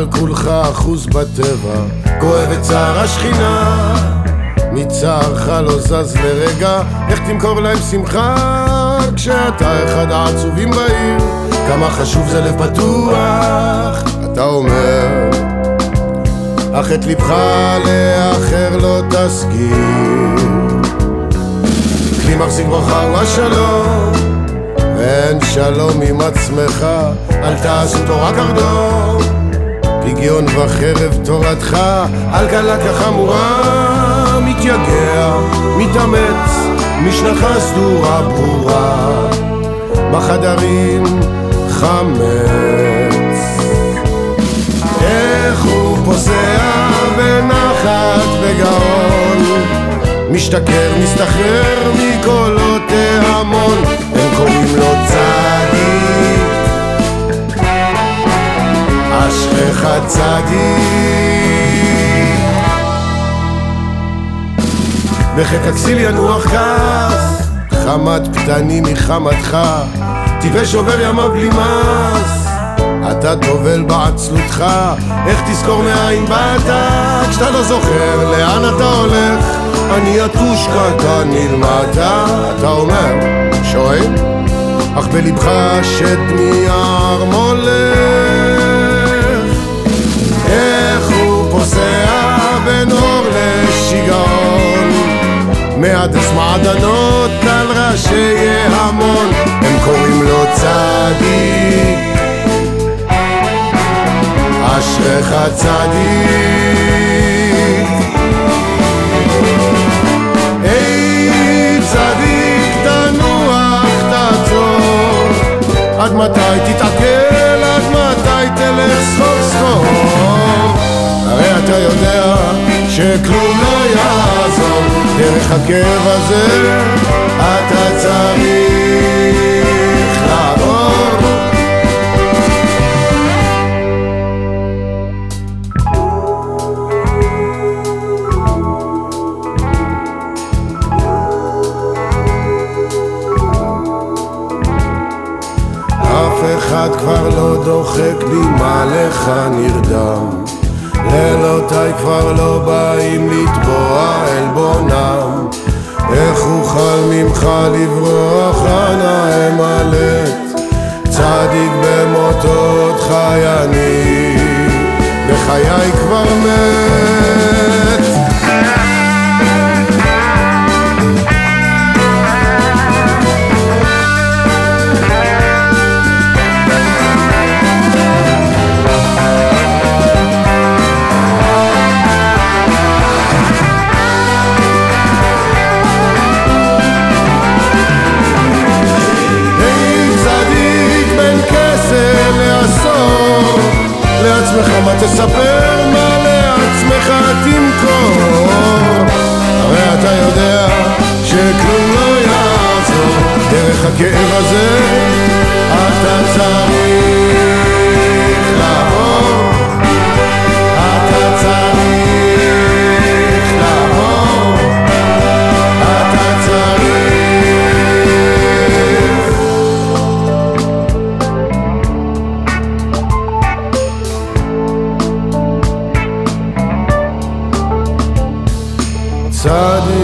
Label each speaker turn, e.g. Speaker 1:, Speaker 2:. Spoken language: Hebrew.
Speaker 1: אבל כולך אחוז בטבע, כואב את צער השכינה. מצערך לא זז לרגע, איך תמכור להם שמחה כשאתה אחד העצובים בעיר? כמה חשוב זה לב פתוח, אתה אומר, אך את לבך לאחר לא תסגיר. כלי מחזיק ברכה הוא השלום, אין שלום עם עצמך, אל תעשו תורה קרדום. פגיון וחרב תורתך, על קלה כחמורה, מתייגע, מתאמץ, משנתך סדורה ברורה, בחדרים חמץ. איך הוא פוסע בנחת וגאון, משתכר, מסתחרר מקולות ההמון, אשריך צדיק בחטא הכסיל ינוח כעס חמת פתנים מחמתך טבעי שובר ימיו בלי מס. אתה טובל בעצלותך איך תזכור מאין באת? כשאתה לא זוכר לאן אתה הולך אני יתוש קטן נלמדת. אתה אומר שואל אך בלבך שד מארמולך איך מהדס מעדנות על ראשי ההמון הם קוראים לו צדיק. אשריך צדיק. היי צדיק תנוח תעצור. עד מתי תתעכל? עד מתי תלך סחור סחור? הרי אתה יודע שכלום לא יעזור. דרך הכאב הזה אתה צריך לעבור. אף אחד כבר לא דוחק בי מה לך נרדם? לילותיי כבר לא באים לטבוע עלבונם איך אוכל ממך לברוח אנא אמלט צדיק במותו עוד חי אני בחיי כבר מת צדיק